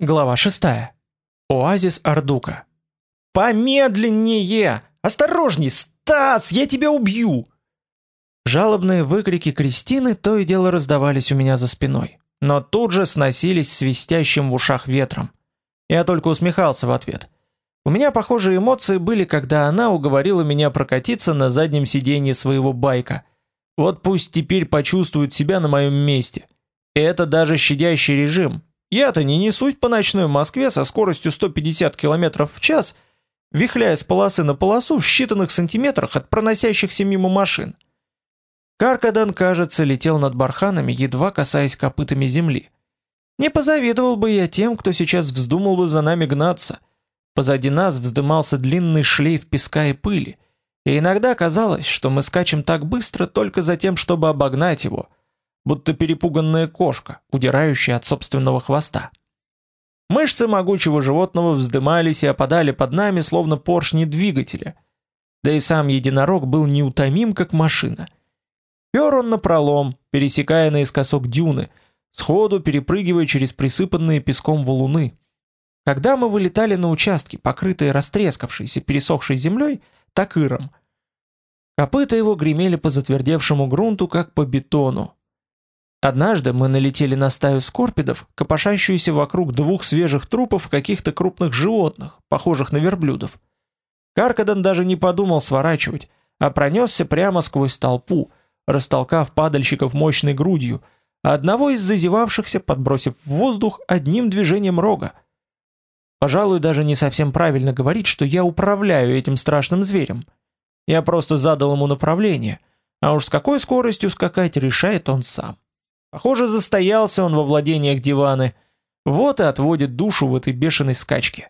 Глава 6. Оазис Ардука. Помедленнее! Осторожней, Стас, я тебя убью! Жалобные выкрики Кристины то и дело раздавались у меня за спиной, но тут же сносились свистящим в ушах ветром. Я только усмехался в ответ. У меня похожие эмоции были, когда она уговорила меня прокатиться на заднем сиденье своего байка. Вот пусть теперь почувствует себя на моем месте. И это даже щадящий режим, я-то не несусь по ночной Москве со скоростью 150 км в час, вихляя с полосы на полосу в считанных сантиметрах от проносящихся мимо машин. Каркадан, кажется, летел над барханами, едва касаясь копытами земли. Не позавидовал бы я тем, кто сейчас вздумал бы за нами гнаться. Позади нас вздымался длинный шлейф песка и пыли, и иногда казалось, что мы скачем так быстро только за тем, чтобы обогнать его — будто перепуганная кошка, удирающая от собственного хвоста. Мышцы могучего животного вздымались и опадали под нами, словно поршни двигателя. Да и сам единорог был неутомим, как машина. Пер он напролом, пересекая наискосок дюны, сходу перепрыгивая через присыпанные песком валуны. Когда мы вылетали на участки, покрытые растрескавшейся пересохшей землей, так иром, копыта его гремели по затвердевшему грунту, как по бетону, Однажды мы налетели на стаю скорпидов, копошащуюся вокруг двух свежих трупов каких-то крупных животных, похожих на верблюдов. Каркадан даже не подумал сворачивать, а пронесся прямо сквозь толпу, растолкав падальщиков мощной грудью, одного из зазевавшихся подбросив в воздух одним движением рога. Пожалуй, даже не совсем правильно говорить, что я управляю этим страшным зверем. Я просто задал ему направление, а уж с какой скоростью скакать решает он сам. Похоже, застоялся он во владениях диваны. Вот и отводит душу в этой бешеной скачке.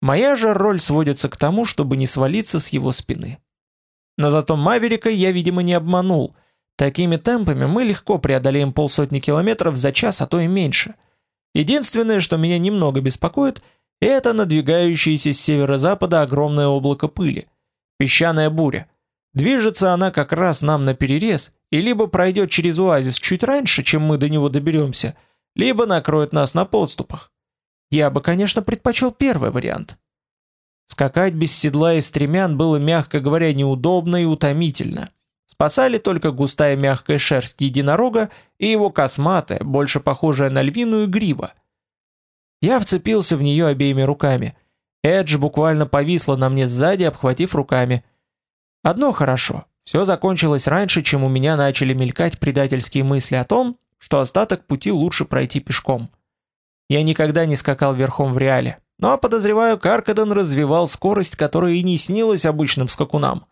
Моя же роль сводится к тому, чтобы не свалиться с его спины. Но зато Маверика я, видимо, не обманул. Такими темпами мы легко преодолеем полсотни километров за час, а то и меньше. Единственное, что меня немного беспокоит, это надвигающееся с северо-запада огромное облако пыли. Песчаная буря. Движется она как раз нам на перерез, и либо пройдет через оазис чуть раньше, чем мы до него доберемся, либо накроет нас на подступах. Я бы, конечно, предпочел первый вариант. Скакать без седла и стремян было, мягко говоря, неудобно и утомительно. Спасали только густая мягкая шерсть единорога и его косматая, больше похожая на львиную грива. Я вцепился в нее обеими руками. Эдж буквально повисла на мне сзади, обхватив руками. Одно хорошо. Все закончилось раньше, чем у меня начали мелькать предательские мысли о том, что остаток пути лучше пройти пешком. Я никогда не скакал верхом в реале, но подозреваю, Каркадан развивал скорость, которая и не снилась обычным скакунам.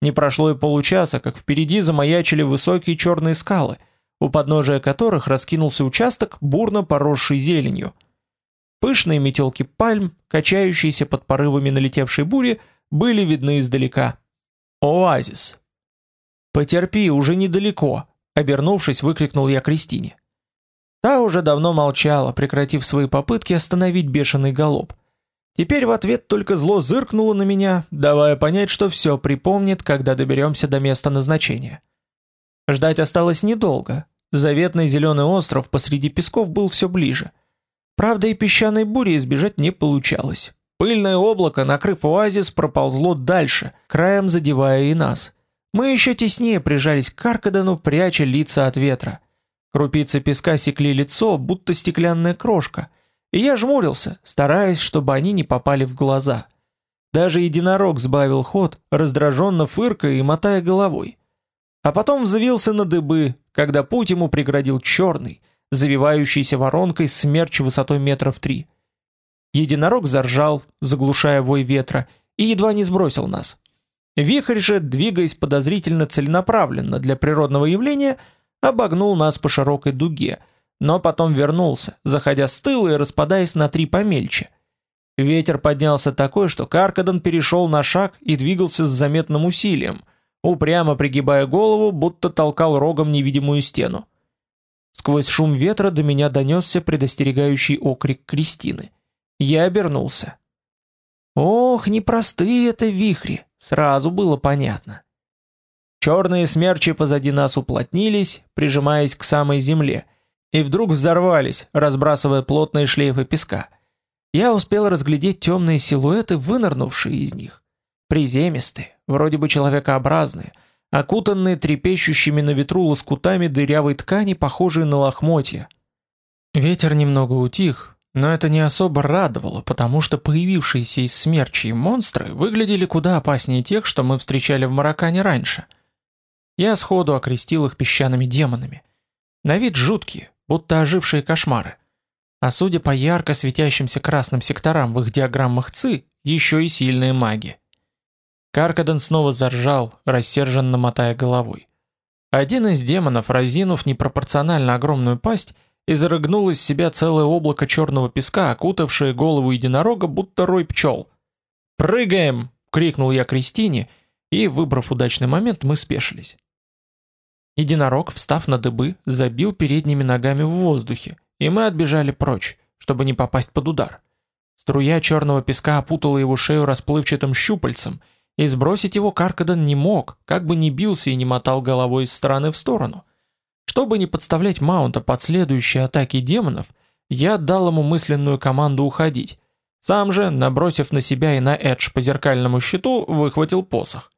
Не прошло и получаса, как впереди замаячили высокие черные скалы, у подножия которых раскинулся участок, бурно поросший зеленью. Пышные метелки пальм, качающиеся под порывами налетевшей бури, были видны издалека. Оазис. Потерпи, уже недалеко, обернувшись, выкрикнул я Кристине. Та уже давно молчала, прекратив свои попытки остановить бешеный галоп. Теперь в ответ только зло зыркнуло на меня, давая понять, что все припомнит, когда доберемся до места назначения. Ждать осталось недолго. Заветный зеленый остров посреди песков был все ближе. Правда, и песчаной бури избежать не получалось. Пыльное облако, накрыв оазис, проползло дальше, краем задевая и нас. Мы еще теснее прижались к Каркадану, пряча лица от ветра. Крупицы песка секли лицо, будто стеклянная крошка, и я жмурился, стараясь, чтобы они не попали в глаза. Даже единорог сбавил ход, раздраженно фыркая и мотая головой. А потом взвился на дыбы, когда путь ему преградил черный, завивающийся воронкой смерч высотой метров три — Единорог заржал, заглушая вой ветра, и едва не сбросил нас. Вихрь же, двигаясь подозрительно целенаправленно для природного явления, обогнул нас по широкой дуге, но потом вернулся, заходя с тыла и распадаясь на три помельче. Ветер поднялся такой, что Каркадан перешел на шаг и двигался с заметным усилием, упрямо пригибая голову, будто толкал рогом невидимую стену. Сквозь шум ветра до меня донесся предостерегающий окрик Кристины. Я обернулся. Ох, непростые это вихри, сразу было понятно. Черные смерчи позади нас уплотнились, прижимаясь к самой земле, и вдруг взорвались, разбрасывая плотные шлейфы песка. Я успел разглядеть темные силуэты, вынырнувшие из них. Приземистые, вроде бы человекообразные, окутанные трепещущими на ветру лоскутами дырявой ткани, похожие на лохмотья. Ветер немного утих, но это не особо радовало, потому что появившиеся из смерчей монстры выглядели куда опаснее тех, что мы встречали в Маракане раньше. Я сходу окрестил их песчаными демонами. На вид жуткие, будто ожившие кошмары. А судя по ярко светящимся красным секторам в их диаграммах ЦИ, еще и сильные маги. Каркадан снова заржал, рассерженно мотая головой. Один из демонов, разинув непропорционально огромную пасть, изрыгнул из себя целое облако черного песка, окутавшее голову единорога, будто рой пчел. «Прыгаем!» — крикнул я Кристине, и, выбрав удачный момент, мы спешились. Единорог, встав на дыбы, забил передними ногами в воздухе, и мы отбежали прочь, чтобы не попасть под удар. Струя черного песка опутала его шею расплывчатым щупальцем, и сбросить его Каркадан не мог, как бы ни бился и не мотал головой из стороны в сторону. Чтобы не подставлять Маунта под следующие атаки демонов, я дал ему мысленную команду уходить. Сам же, набросив на себя и на Эдж по зеркальному щиту, выхватил посох.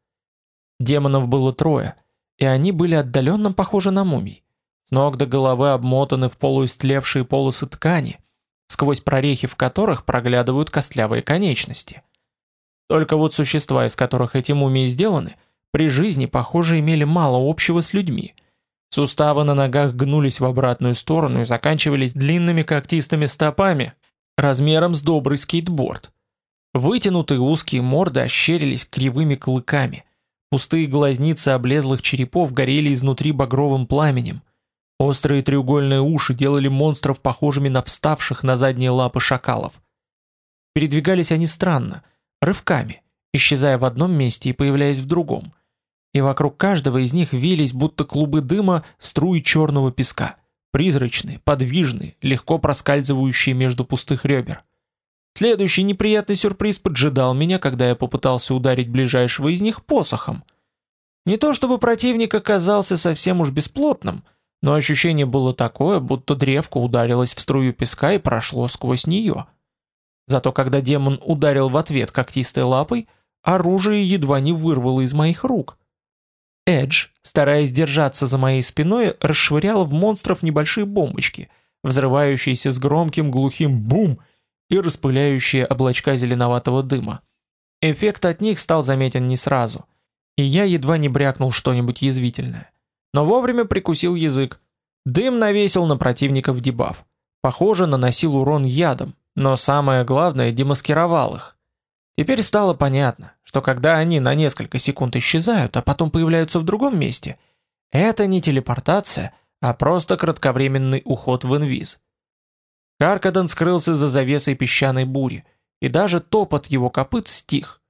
Демонов было трое, и они были отдаленно похожи на мумий. С ног до головы обмотаны в полуистлевшие полосы ткани, сквозь прорехи в которых проглядывают костлявые конечности. Только вот существа, из которых эти мумии сделаны, при жизни, похоже, имели мало общего с людьми. Суставы на ногах гнулись в обратную сторону и заканчивались длинными когтистыми стопами, размером с добрый скейтборд. Вытянутые узкие морды ощерились кривыми клыками – Пустые глазницы облезлых черепов горели изнутри багровым пламенем. Острые треугольные уши делали монстров похожими на вставших на задние лапы шакалов. Передвигались они странно, рывками, исчезая в одном месте и появляясь в другом. И вокруг каждого из них вились, будто клубы дыма, струи черного песка, призрачные, подвижные, легко проскальзывающие между пустых ребер. Следующий неприятный сюрприз поджидал меня, когда я попытался ударить ближайшего из них посохом. Не то чтобы противник оказался совсем уж бесплотным, но ощущение было такое, будто древко ударилось в струю песка и прошло сквозь нее. Зато когда демон ударил в ответ когтистой лапой, оружие едва не вырвало из моих рук. Эдж, стараясь держаться за моей спиной, расшвырял в монстров небольшие бомбочки, взрывающиеся с громким глухим «бум», и распыляющие облачка зеленоватого дыма. Эффект от них стал заметен не сразу, и я едва не брякнул что-нибудь язвительное. Но вовремя прикусил язык. Дым навесил на противников дебаф. Похоже, наносил урон ядом, но самое главное, демаскировал их. Теперь стало понятно, что когда они на несколько секунд исчезают, а потом появляются в другом месте, это не телепортация, а просто кратковременный уход в инвиз. Каркадан скрылся за завесой песчаной бури, и даже топот его копыт стих.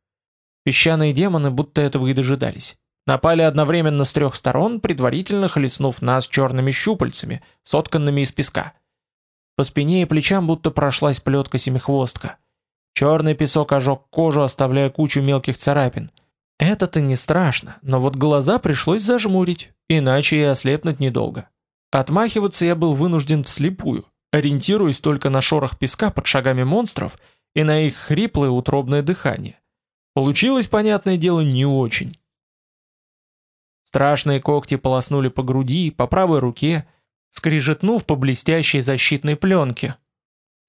Песчаные демоны будто этого и дожидались. Напали одновременно с трех сторон, предварительно хлестнув нас черными щупальцами, сотканными из песка. По спине и плечам будто прошлась плетка-семихвостка. Черный песок ожег кожу, оставляя кучу мелких царапин. Это-то не страшно, но вот глаза пришлось зажмурить, иначе и ослепнуть недолго. Отмахиваться я был вынужден вслепую ориентируясь только на шорох песка под шагами монстров и на их хриплое утробное дыхание. Получилось, понятное дело, не очень. Страшные когти полоснули по груди, по правой руке, скрижетнув по блестящей защитной пленке.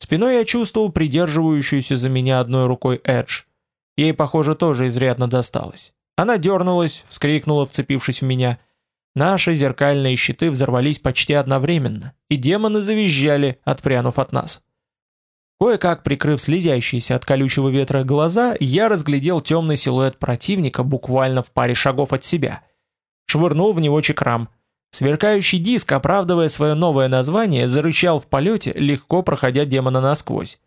Спиной я чувствовал придерживающуюся за меня одной рукой Эдж. Ей, похоже, тоже изрядно досталось. Она дернулась, вскрикнула, вцепившись в меня — Наши зеркальные щиты взорвались почти одновременно, и демоны завизжали, отпрянув от нас. Кое-как прикрыв слезящиеся от колючего ветра глаза, я разглядел темный силуэт противника буквально в паре шагов от себя. Швырнул в него чекрам. Сверкающий диск, оправдывая свое новое название, зарычал в полете, легко проходя демона насквозь.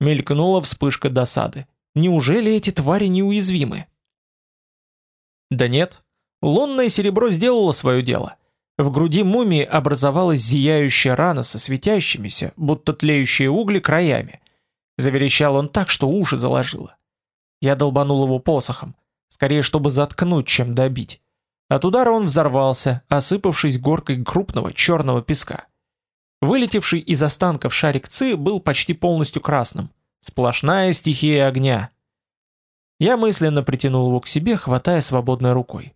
Мелькнула вспышка досады. Неужели эти твари неуязвимы? Да нет, Лунное серебро сделало свое дело. В груди мумии образовалась зияющая рана со светящимися, будто тлеющие угли, краями. Заверещал он так, что уши заложило. Я долбанул его посохом, скорее чтобы заткнуть, чем добить. От удара он взорвался, осыпавшись горкой крупного черного песка. Вылетевший из останков шарик ЦИ был почти полностью красным. Сплошная стихия огня. Я мысленно притянул его к себе, хватая свободной рукой.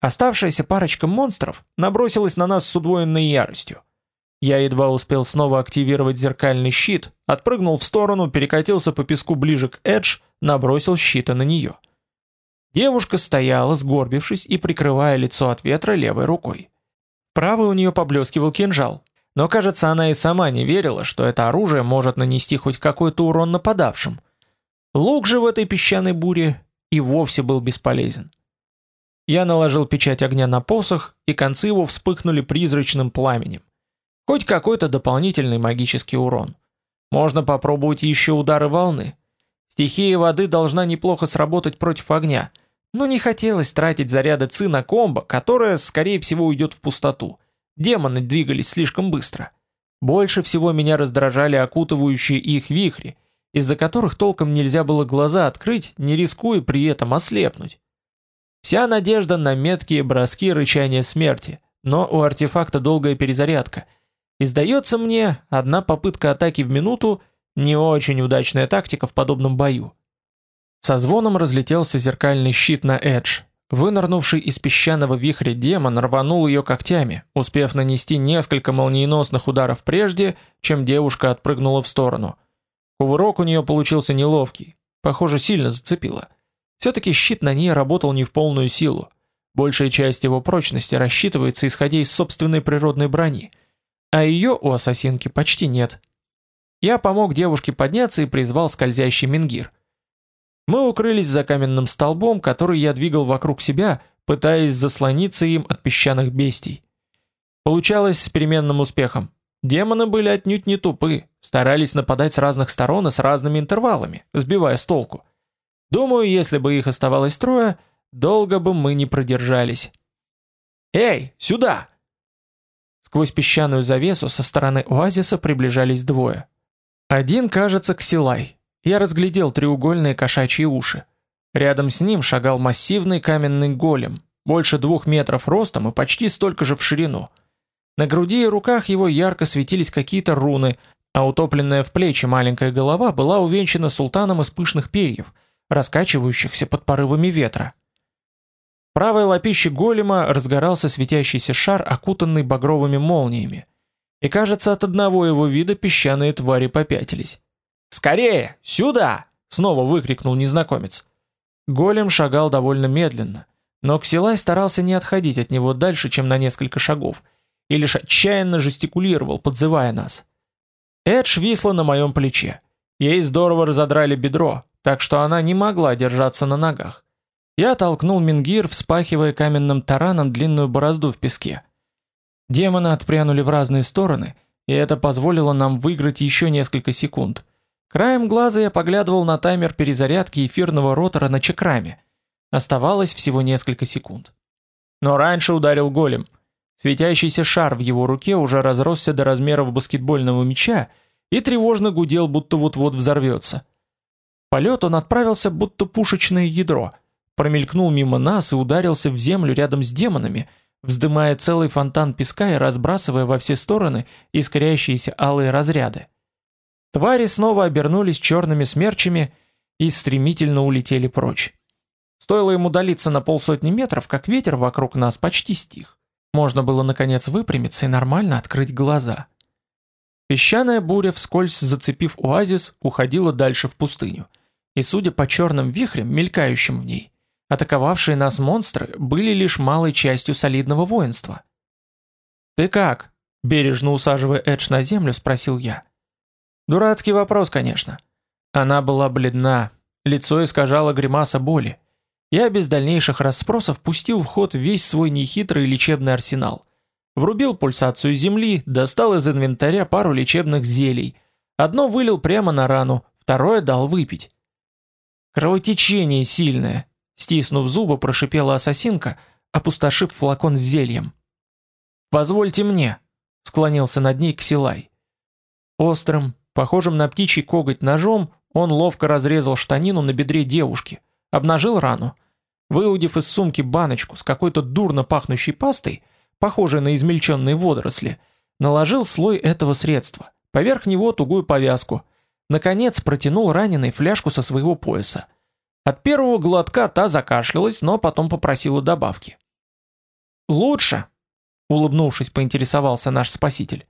Оставшаяся парочка монстров набросилась на нас с удвоенной яростью. Я едва успел снова активировать зеркальный щит, отпрыгнул в сторону, перекатился по песку ближе к Эдж, набросил щита на нее. Девушка стояла, сгорбившись и прикрывая лицо от ветра левой рукой. Правой у нее поблескивал кинжал, но кажется, она и сама не верила, что это оружие может нанести хоть какой-то урон нападавшим. Лук же в этой песчаной буре и вовсе был бесполезен. Я наложил печать огня на посох, и концы его вспыхнули призрачным пламенем. Хоть какой-то дополнительный магический урон. Можно попробовать еще удары волны. Стихия воды должна неплохо сработать против огня, но не хотелось тратить заряды ци на комбо, которая, скорее всего, уйдет в пустоту. Демоны двигались слишком быстро. Больше всего меня раздражали окутывающие их вихри, из-за которых толком нельзя было глаза открыть, не рискуя при этом ослепнуть. Вся надежда на меткие броски рычания смерти, но у артефакта долгая перезарядка — и сдается мне, одна попытка атаки в минуту – не очень удачная тактика в подобном бою. Со звоном разлетелся зеркальный щит на Эдж. Вынырнувший из песчаного вихря демон рванул ее когтями, успев нанести несколько молниеносных ударов прежде, чем девушка отпрыгнула в сторону. Кувырок у нее получился неловкий, похоже, сильно зацепило. Все-таки щит на ней работал не в полную силу. Большая часть его прочности рассчитывается исходя из собственной природной брони – а ее у ассасинки почти нет. Я помог девушке подняться и призвал скользящий мингир. Мы укрылись за каменным столбом, который я двигал вокруг себя, пытаясь заслониться им от песчаных бестий. Получалось с переменным успехом. Демоны были отнюдь не тупы, старались нападать с разных сторон и с разными интервалами, сбивая с толку. Думаю, если бы их оставалось трое, долго бы мы не продержались. «Эй, сюда!» Сквозь песчаную завесу со стороны оазиса приближались двое. Один, кажется, Ксилай. Я разглядел треугольные кошачьи уши. Рядом с ним шагал массивный каменный голем, больше двух метров ростом и почти столько же в ширину. На груди и руках его ярко светились какие-то руны, а утопленная в плечи маленькая голова была увенчана султаном из пышных перьев, раскачивающихся под порывами ветра правой лапище голема разгорался светящийся шар, окутанный багровыми молниями. И кажется, от одного его вида песчаные твари попятились. «Скорее! Сюда!» — снова выкрикнул незнакомец. Голем шагал довольно медленно, но Ксилай старался не отходить от него дальше, чем на несколько шагов, и лишь отчаянно жестикулировал, подзывая нас. Эдж висла на моем плече. Ей здорово разодрали бедро, так что она не могла держаться на ногах. Я толкнул Мингир, вспахивая каменным тараном длинную борозду в песке. Демоны отпрянули в разные стороны, и это позволило нам выиграть еще несколько секунд. Краем глаза я поглядывал на таймер перезарядки эфирного ротора на чакраме. Оставалось всего несколько секунд. Но раньше ударил голем. Светящийся шар в его руке уже разросся до размеров баскетбольного мяча и тревожно гудел, будто вот-вот взорвется. В полет он отправился, будто пушечное ядро — промелькнул мимо нас и ударился в землю рядом с демонами, вздымая целый фонтан песка и разбрасывая во все стороны искрящиеся алые разряды. Твари снова обернулись черными смерчами и стремительно улетели прочь. Стоило ему удалиться на полсотни метров, как ветер вокруг нас почти стих. Можно было наконец выпрямиться и нормально открыть глаза. Песчаная буря, вскользь зацепив оазис, уходила дальше в пустыню. И судя по черным вихрям, мелькающим в ней, Атаковавшие нас монстры были лишь малой частью солидного воинства. «Ты как?» – бережно усаживая Эдж на землю, спросил я. Дурацкий вопрос, конечно. Она была бледна, лицо искажало гримаса боли. Я без дальнейших расспросов пустил в ход весь свой нехитрый лечебный арсенал. Врубил пульсацию земли, достал из инвентаря пару лечебных зелий. Одно вылил прямо на рану, второе дал выпить. Кровотечение сильное, Стиснув зубы, прошипела ассасинка, опустошив флакон с зельем. «Позвольте мне», — склонился над ней Ксилай. Острым, похожим на птичий коготь ножом, он ловко разрезал штанину на бедре девушки, обнажил рану. Выудив из сумки баночку с какой-то дурно пахнущей пастой, похожей на измельченные водоросли, наложил слой этого средства, поверх него тугую повязку, наконец протянул раненой фляжку со своего пояса. От первого глотка та закашлялась, но потом попросила добавки. «Лучше», — улыбнувшись, поинтересовался наш спаситель.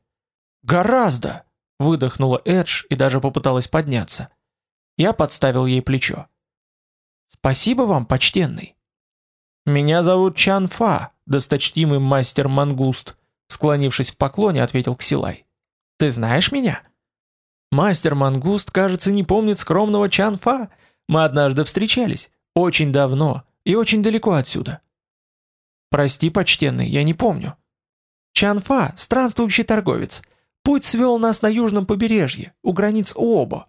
«Гораздо!» — выдохнула Эдж и даже попыталась подняться. Я подставил ей плечо. «Спасибо вам, почтенный». «Меня зовут Чан Фа, досточтимый мастер мангуст», склонившись в поклоне, ответил Ксилай. «Ты знаешь меня?» «Мастер мангуст, кажется, не помнит скромного Чан Фа. Мы однажды встречались. Очень давно и очень далеко отсюда». «Прости, почтенный, я не помню». «Чан Фа — странствующий торговец. Путь свел нас на южном побережье, у границ Уобо».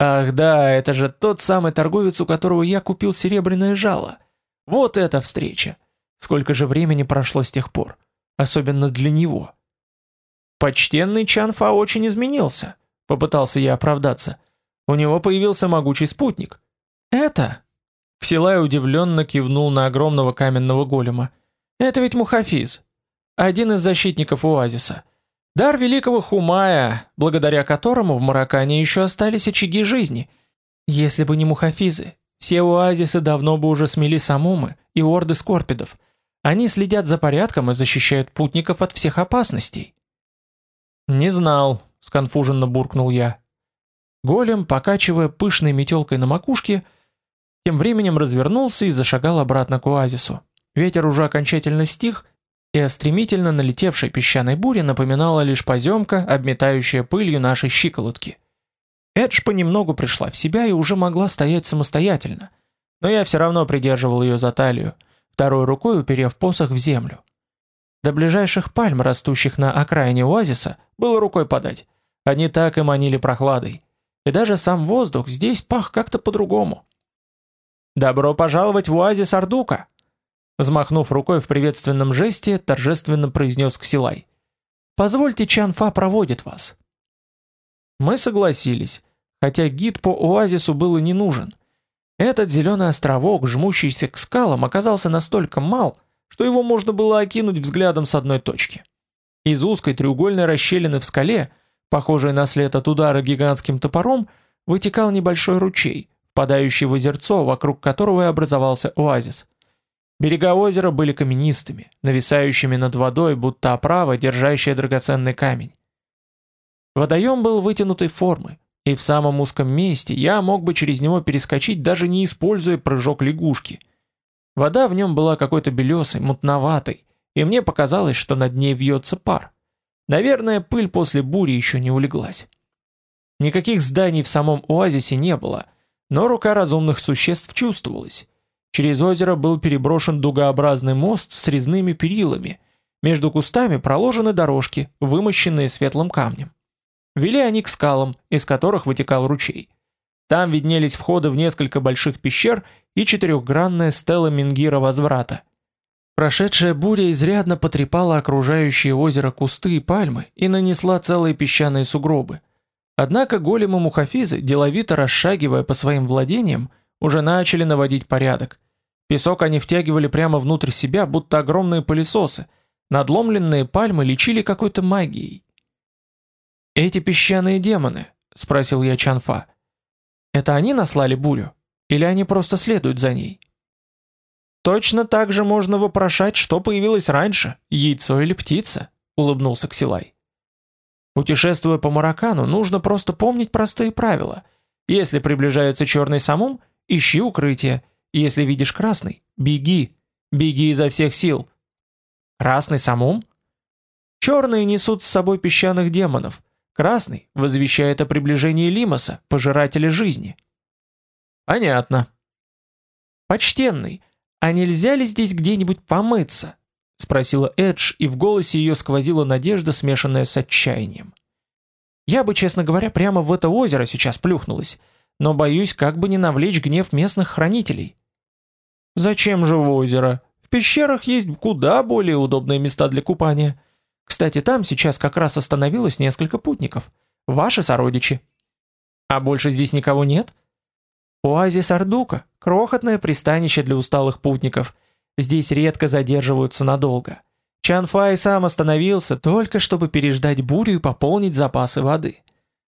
«Ах да, это же тот самый торговец, у которого я купил серебряное жало. Вот эта встреча. Сколько же времени прошло с тех пор, особенно для него. Почтенный Чанфа очень изменился, попытался я оправдаться. У него появился могучий спутник. Это? Ксилай удивленно кивнул на огромного каменного голема. Это ведь Мухафиз, один из защитников оазиса. Дар великого Хумая, благодаря которому в Маракане еще остались очаги жизни. Если бы не Мухафизы, все оазисы давно бы уже смели самумы и орды скорпидов. Они следят за порядком и защищают путников от всех опасностей. Не знал, сконфуженно буркнул я. Голем, покачивая пышной метелкой на макушке, тем временем развернулся и зашагал обратно к оазису. Ветер уже окончательно стих, и о стремительно налетевшей песчаной буре напоминала лишь поземка, обметающая пылью нашей щиколотки. Эдж понемногу пришла в себя и уже могла стоять самостоятельно, но я все равно придерживал ее за талию, второй рукой уперев посох в землю. До ближайших пальм, растущих на окраине оазиса, было рукой подать. Они так и манили прохладой. И даже сам воздух здесь пах как-то по-другому. «Добро пожаловать в оазис Ардука!» Взмахнув рукой в приветственном жесте, торжественно произнес Ксилай. «Позвольте, Чанфа проводит вас». Мы согласились, хотя гид по оазису был и не нужен. Этот зеленый островок, жмущийся к скалам, оказался настолько мал, что его можно было окинуть взглядом с одной точки. Из узкой треугольной расщелины в скале, похожей на след от удара гигантским топором, вытекал небольшой ручей, впадающий в озерцо, вокруг которого и образовался оазис. Берега озера были каменистыми, нависающими над водой, будто оправа, держащая драгоценный камень. Водоем был вытянутой формы, и в самом узком месте я мог бы через него перескочить, даже не используя прыжок лягушки. Вода в нем была какой-то белесой, мутноватой, и мне показалось, что над ней вьется пар. Наверное, пыль после бури еще не улеглась. Никаких зданий в самом оазисе не было, но рука разумных существ чувствовалась. Через озеро был переброшен дугообразный мост с резными перилами. Между кустами проложены дорожки, вымощенные светлым камнем. Вели они к скалам, из которых вытекал ручей. Там виднелись входы в несколько больших пещер и четырехгранная стела Мингира возврата. Прошедшая буря изрядно потрепала окружающие озеро кусты и пальмы и нанесла целые песчаные сугробы. Однако големы Мухафизы, деловито расшагивая по своим владениям, уже начали наводить порядок. Песок они втягивали прямо внутрь себя, будто огромные пылесосы. Надломленные пальмы лечили какой-то магией. «Эти песчаные демоны?» — спросил я Чанфа. «Это они наслали бурю? Или они просто следуют за ней?» «Точно так же можно вопрошать, что появилось раньше, яйцо или птица», — улыбнулся Ксилай. «Путешествуя по Маракану, нужно просто помнить простые правила. Если приближается черный самум, ищи укрытие. Если видишь красный, беги. Беги изо всех сил». «Красный самум?» «Черные несут с собой песчаных демонов» Красный возвещает о приближении Лимоса, пожирателя жизни. Понятно. Почтенный, а нельзя ли здесь где-нибудь помыться? Спросила Эдж, и в голосе ее сквозила надежда, смешанная с отчаянием. Я бы, честно говоря, прямо в это озеро сейчас плюхнулась, но боюсь, как бы не навлечь гнев местных хранителей. Зачем же в озеро? В пещерах есть куда более удобные места для купания. Кстати, там сейчас как раз остановилось несколько путников. Ваши сородичи. А больше здесь никого нет? Оазис Ардука – крохотное пристанище для усталых путников. Здесь редко задерживаются надолго. Чан Фай сам остановился, только чтобы переждать бурю и пополнить запасы воды.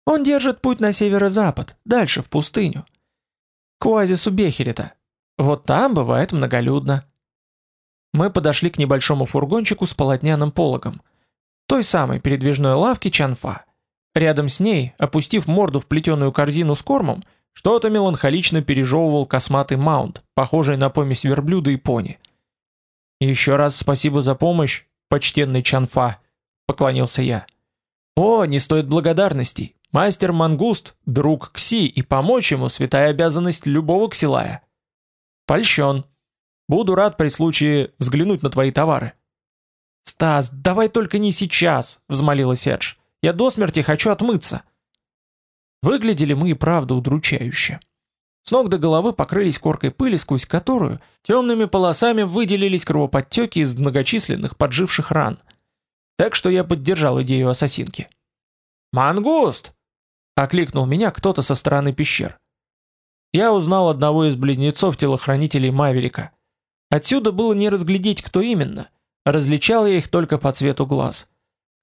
Он держит путь на северо-запад, дальше в пустыню. К оазису Бехерита. Вот там бывает многолюдно. Мы подошли к небольшому фургончику с полотняным пологом. Той самой передвижной лавки Чанфа. Рядом с ней, опустив морду в плетеную корзину с кормом, что-то меланхолично пережевывал косматый маунт, похожий на помесь верблюда и пони. «Еще раз спасибо за помощь, почтенный Чанфа», — поклонился я. «О, не стоит благодарностей. Мастер Мангуст — друг Кси, и помочь ему — святая обязанность любого ксилая». «Польщен. Буду рад при случае взглянуть на твои товары». «Стас, давай только не сейчас», — взмолилась Эдж. «Я до смерти хочу отмыться». Выглядели мы и правда удручающе. С ног до головы покрылись коркой пыли, сквозь которую темными полосами выделились кровоподтеки из многочисленных подживших ран. Так что я поддержал идею ассасинки. «Мангуст!» — окликнул меня кто-то со стороны пещер. Я узнал одного из близнецов-телохранителей Маверика. Отсюда было не разглядеть, кто именно. Различал я их только по цвету глаз.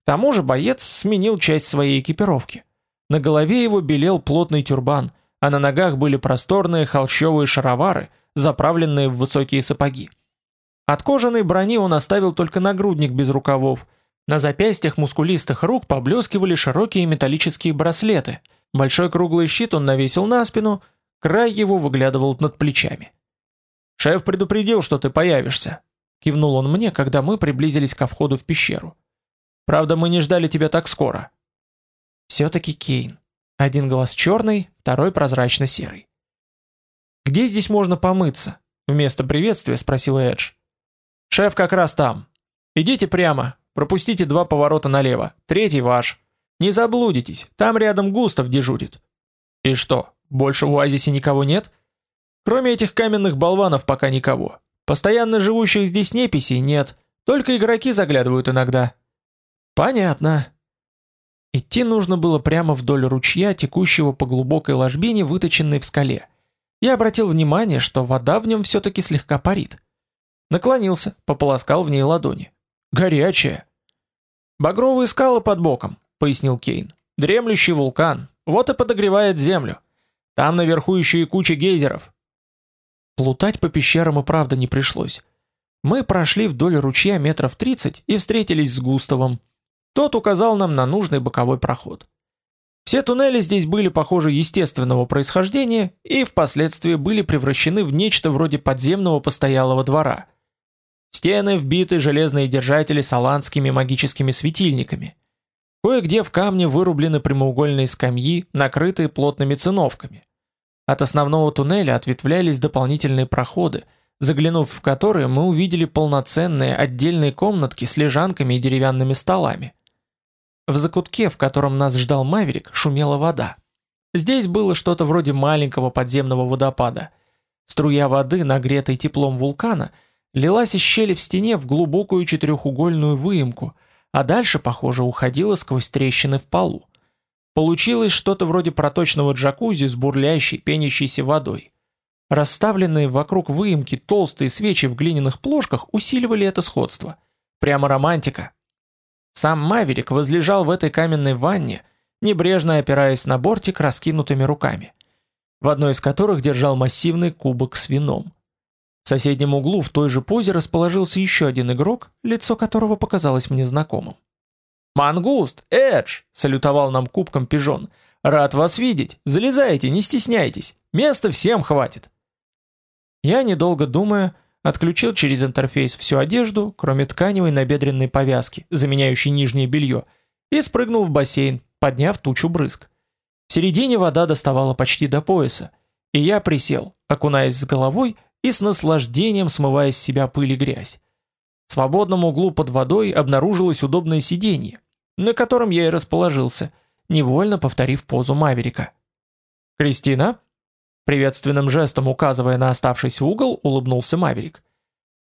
К тому же боец сменил часть своей экипировки. На голове его белел плотный тюрбан, а на ногах были просторные холщовые шаровары, заправленные в высокие сапоги. От кожаной брони он оставил только нагрудник без рукавов. На запястьях мускулистых рук поблескивали широкие металлические браслеты. Большой круглый щит он навесил на спину, край его выглядывал над плечами. «Шеф предупредил, что ты появишься», — кивнул он мне, когда мы приблизились ко входу в пещеру. «Правда, мы не ждали тебя так скоро». Все-таки Кейн. Один глаз черный, второй прозрачно-серый. «Где здесь можно помыться?» Вместо приветствия спросил Эдж. «Шеф как раз там. Идите прямо, пропустите два поворота налево, третий ваш. Не заблудитесь, там рядом Густав дежурит». «И что, больше в оазисе никого нет?» «Кроме этих каменных болванов пока никого. Постоянно живущих здесь неписей нет, только игроки заглядывают иногда». «Понятно», Идти нужно было прямо вдоль ручья, текущего по глубокой ложбине, выточенной в скале. Я обратил внимание, что вода в нем все-таки слегка парит. Наклонился, пополоскал в ней ладони. Горячая. «Багровые скалы под боком», — пояснил Кейн. «Дремлющий вулкан. Вот и подогревает землю. Там наверху еще и куча гейзеров». Плутать по пещерам и правда не пришлось. Мы прошли вдоль ручья метров тридцать и встретились с Густавом. Тот указал нам на нужный боковой проход. Все туннели здесь были, похоже, естественного происхождения и впоследствии были превращены в нечто вроде подземного постоялого двора. Стены вбиты железные держатели с аланскими магическими светильниками. Кое-где в камне вырублены прямоугольные скамьи, накрытые плотными циновками. От основного туннеля ответвлялись дополнительные проходы, заглянув в которые мы увидели полноценные отдельные комнатки с лежанками и деревянными столами. В закутке, в котором нас ждал Маверик, шумела вода. Здесь было что-то вроде маленького подземного водопада. Струя воды, нагретой теплом вулкана, лилась из щели в стене в глубокую четырехугольную выемку, а дальше, похоже, уходила сквозь трещины в полу. Получилось что-то вроде проточного джакузи с бурлящей, пенящейся водой. Расставленные вокруг выемки толстые свечи в глиняных плошках усиливали это сходство. Прямо романтика. Сам Маверик возлежал в этой каменной ванне, небрежно опираясь на бортик раскинутыми руками, в одной из которых держал массивный кубок с вином. В соседнем углу в той же позе расположился еще один игрок, лицо которого показалось мне знакомым. «Мангуст! Эдж!» — салютовал нам кубком пижон. «Рад вас видеть! Залезайте, не стесняйтесь! Места всем хватит!» Я, недолго думая, Отключил через интерфейс всю одежду, кроме тканевой набедренной повязки, заменяющей нижнее белье, и спрыгнул в бассейн, подняв тучу брызг. В середине вода доставала почти до пояса, и я присел, окунаясь с головой и с наслаждением смывая с себя пыль и грязь. В свободном углу под водой обнаружилось удобное сиденье, на котором я и расположился, невольно повторив позу Маверика. «Кристина?» Приветственным жестом указывая на оставшийся угол, улыбнулся Маверик.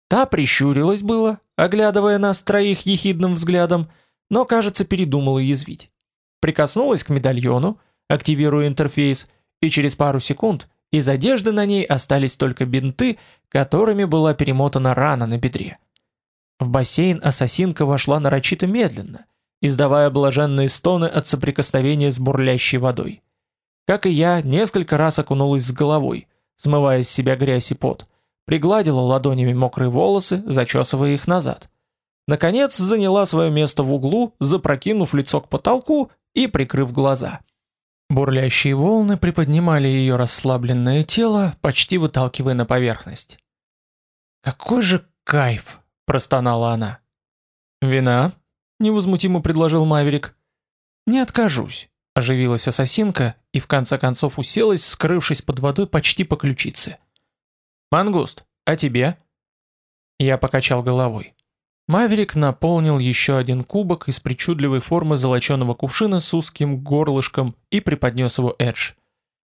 Та прищурилась было, оглядывая нас троих ехидным взглядом, но, кажется, передумала язвить. Прикоснулась к медальону, активируя интерфейс, и через пару секунд из одежды на ней остались только бинты, которыми была перемотана рана на бедре. В бассейн ассасинка вошла нарочито медленно, издавая блаженные стоны от соприкосновения с бурлящей водой. Как и я, несколько раз окунулась с головой, смывая с себя грязь и пот, пригладила ладонями мокрые волосы, зачесывая их назад. Наконец заняла свое место в углу, запрокинув лицо к потолку и прикрыв глаза. Бурлящие волны приподнимали ее расслабленное тело, почти выталкивая на поверхность. «Какой же кайф!» – простонала она. «Вина?» – невозмутимо предложил Маверик. «Не откажусь», – оживилась ассасинка и в конце концов уселась, скрывшись под водой почти по ключице. «Мангуст, а тебе?» Я покачал головой. Маверик наполнил еще один кубок из причудливой формы золоченого кувшина с узким горлышком и преподнес его Эдж.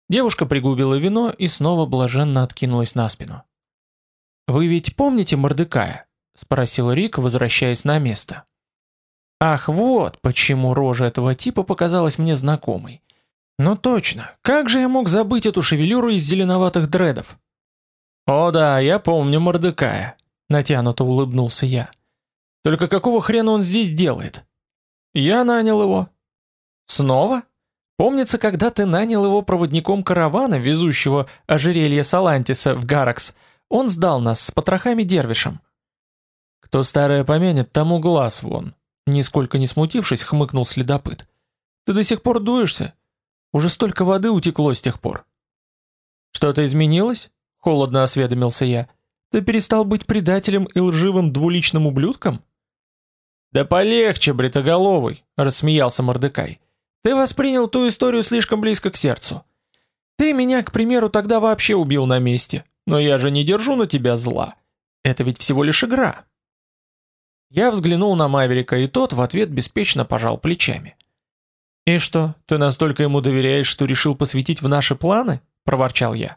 Девушка пригубила вино и снова блаженно откинулась на спину. «Вы ведь помните Мордекая?» — спросил Рик, возвращаясь на место. «Ах, вот почему рожа этого типа показалась мне знакомой. Ну точно, как же я мог забыть эту шевелюру из зеленоватых дредов?» «О да, я помню Мордекая», — натянуто улыбнулся я. Только какого хрена он здесь делает? Я нанял его. Снова? Помнится, когда ты нанял его проводником каравана, везущего ожерелье Салантиса в Гаракс, он сдал нас с потрохами дервишем. Кто старое помянет, тому глаз вон. Нисколько не смутившись, хмыкнул следопыт. Ты до сих пор дуешься? Уже столько воды утекло с тех пор. Что-то изменилось? Холодно осведомился я. Ты перестал быть предателем и лживым двуличным ублюдком? «Да полегче, бритоголовый!» — рассмеялся Мордекай. «Ты воспринял ту историю слишком близко к сердцу. Ты меня, к примеру, тогда вообще убил на месте, но я же не держу на тебя зла. Это ведь всего лишь игра». Я взглянул на Маверика, и тот в ответ беспечно пожал плечами. «И что, ты настолько ему доверяешь, что решил посвятить в наши планы?» — проворчал я.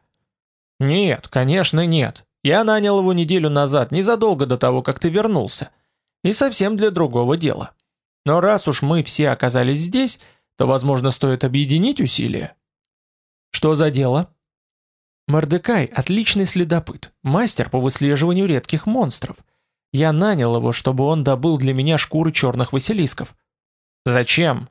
«Нет, конечно нет. Я нанял его неделю назад, незадолго до того, как ты вернулся и совсем для другого дела. Но раз уж мы все оказались здесь, то, возможно, стоит объединить усилия. Что за дело? Мордекай – отличный следопыт, мастер по выслеживанию редких монстров. Я нанял его, чтобы он добыл для меня шкуры черных василисков. Зачем?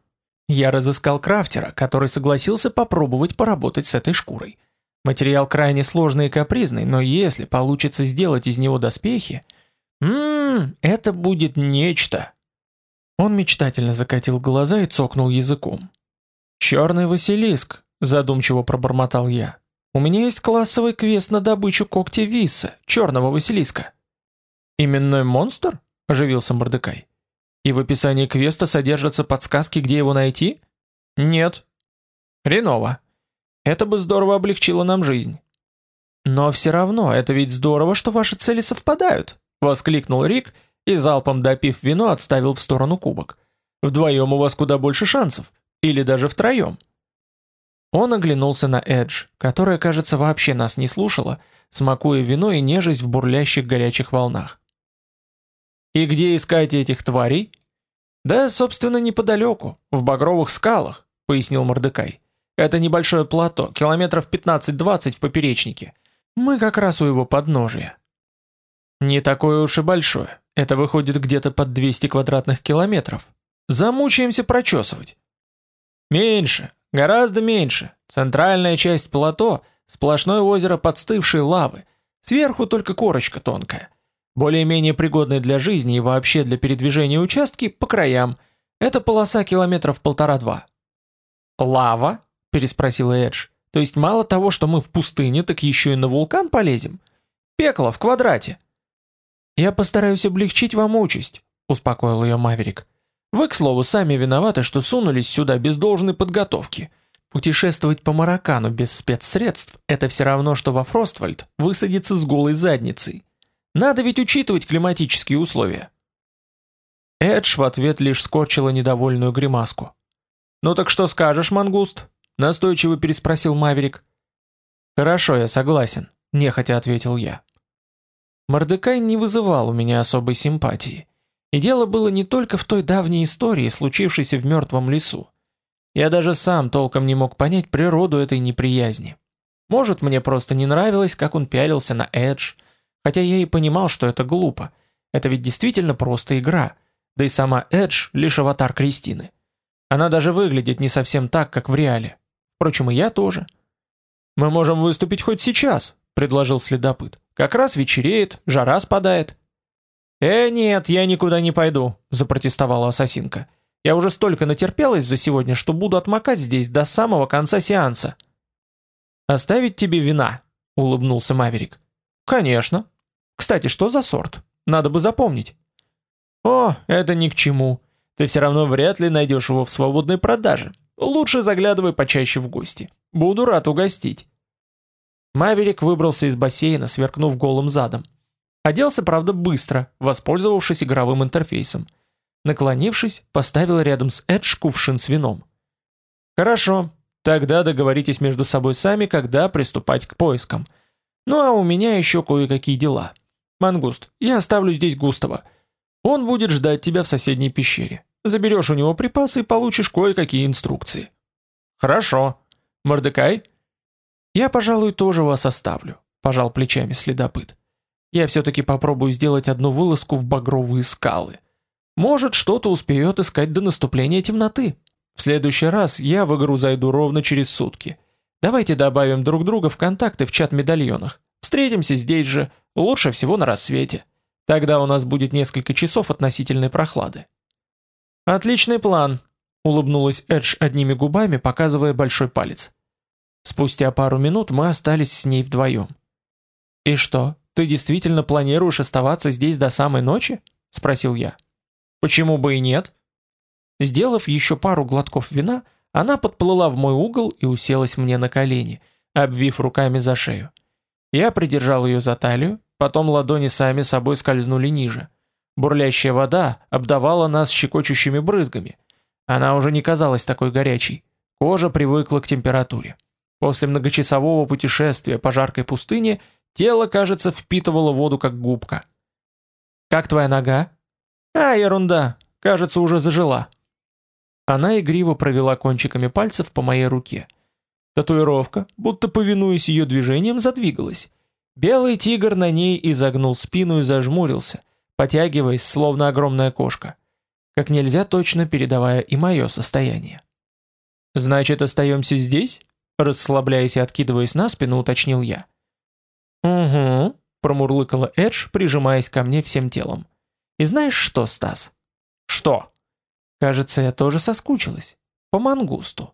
Я разыскал крафтера, который согласился попробовать поработать с этой шкурой. Материал крайне сложный и капризный, но если получится сделать из него доспехи – Ммм, это будет нечто. Он мечтательно закатил глаза и цокнул языком. «Черный Василиск», — задумчиво пробормотал я. «У меня есть классовый квест на добычу когтя Виса, черного Василиска». «Именной монстр?» — оживился Мордекай. «И в описании квеста содержатся подсказки, где его найти?» «Нет». «Хреново. Это бы здорово облегчило нам жизнь». «Но все равно, это ведь здорово, что ваши цели совпадают», Воскликнул Рик и залпом допив вино отставил в сторону кубок. Вдвоем у вас куда больше шансов. Или даже втроем. Он оглянулся на Эдж, которая, кажется, вообще нас не слушала, смакуя вино и нежесть в бурлящих горячих волнах. «И где искать этих тварей?» «Да, собственно, неподалеку, в Багровых скалах», — пояснил Мордекай. «Это небольшое плато, километров 15-20 в поперечнике. Мы как раз у его подножия. Не такое уж и большое. Это выходит где-то под 200 квадратных километров. Замучаемся прочесывать. Меньше, гораздо меньше. Центральная часть плато – сплошное озеро подстывшей лавы. Сверху только корочка тонкая. Более-менее пригодные для жизни и вообще для передвижения участки по краям. Это полоса километров полтора-два. «Лава?» – переспросил Эдж. «То есть мало того, что мы в пустыне, так еще и на вулкан полезем? Пекло в квадрате!» «Я постараюсь облегчить вам участь», — успокоил ее Маверик. «Вы, к слову, сами виноваты, что сунулись сюда без должной подготовки. Путешествовать по Маракану без спецсредств — это все равно, что во Фроствальд высадиться с голой задницей. Надо ведь учитывать климатические условия». Эдж в ответ лишь скорчила недовольную гримаску. «Ну так что скажешь, мангуст?» — настойчиво переспросил Маверик. «Хорошо, я согласен», — нехотя ответил я. Мордекай не вызывал у меня особой симпатии. И дело было не только в той давней истории, случившейся в мертвом лесу. Я даже сам толком не мог понять природу этой неприязни. Может, мне просто не нравилось, как он пялился на Эдж, хотя я и понимал, что это глупо. Это ведь действительно просто игра. Да и сама Эдж лишь аватар Кристины. Она даже выглядит не совсем так, как в реале. Впрочем, и я тоже. Мы можем выступить хоть сейчас, предложил следопыт. Как раз вечереет, жара спадает. Э, нет, я никуда не пойду, запротестовала ассасинка. Я уже столько натерпелась за сегодня, что буду отмокать здесь до самого конца сеанса. Оставить тебе вина, улыбнулся Маверик. Конечно. Кстати, что за сорт? Надо бы запомнить. О, это ни к чему. Ты все равно вряд ли найдешь его в свободной продаже. Лучше заглядывай почаще в гости. Буду рад угостить. Маверик выбрался из бассейна, сверкнув голым задом. Оделся, правда, быстро, воспользовавшись игровым интерфейсом. Наклонившись, поставил рядом с Эдж кувшин с вином. «Хорошо, тогда договоритесь между собой сами, когда приступать к поискам. Ну а у меня еще кое-какие дела. Мангуст, я оставлю здесь Густава. Он будет ждать тебя в соседней пещере. Заберешь у него припасы и получишь кое-какие инструкции». «Хорошо. Мордекай?» «Я, пожалуй, тоже вас оставлю», — пожал плечами следопыт. «Я все-таки попробую сделать одну вылазку в багровые скалы». Может, что-то успею отыскать до наступления темноты. В следующий раз я в игру зайду ровно через сутки. Давайте добавим друг друга в контакты в чат-медальонах. Встретимся здесь же, лучше всего на рассвете. Тогда у нас будет несколько часов относительной прохлады. Отличный план, улыбнулась Эдж одними губами, показывая большой палец. Спустя пару минут мы остались с ней вдвоем. «И что, ты действительно планируешь оставаться здесь до самой ночи?» — спросил я. Почему бы и нет? Сделав еще пару глотков вина, она подплыла в мой угол и уселась мне на колени, обвив руками за шею. Я придержал ее за талию, потом ладони сами собой скользнули ниже. Бурлящая вода обдавала нас щекочущими брызгами. Она уже не казалась такой горячей. Кожа привыкла к температуре. После многочасового путешествия по жаркой пустыне тело, кажется, впитывало воду как губка. «Как твоя нога?» А, ерунда. Кажется, уже зажила. Она игриво провела кончиками пальцев по моей руке. Татуировка, будто повинуясь ее движениям, задвигалась. Белый тигр на ней изогнул спину и зажмурился, потягиваясь, словно огромная кошка. Как нельзя точно передавая и мое состояние. «Значит, остаемся здесь?» Расслабляясь и откидываясь на спину, уточнил я. «Угу», промурлыкала Эдж, прижимаясь ко мне всем телом. И знаешь что, Стас? Что? Кажется, я тоже соскучилась. По мангусту.